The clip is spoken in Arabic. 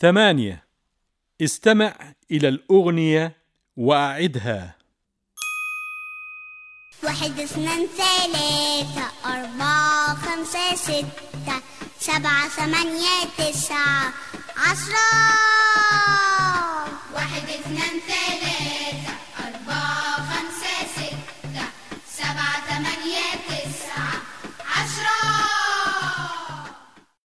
ثمانية. استمع إلى الأغنية وأعدها. واحد اثنان ثلاثة أربعة خمسة ستة سبعة ثمانية تسعة عشرة. واحد اثنان ثلاثة.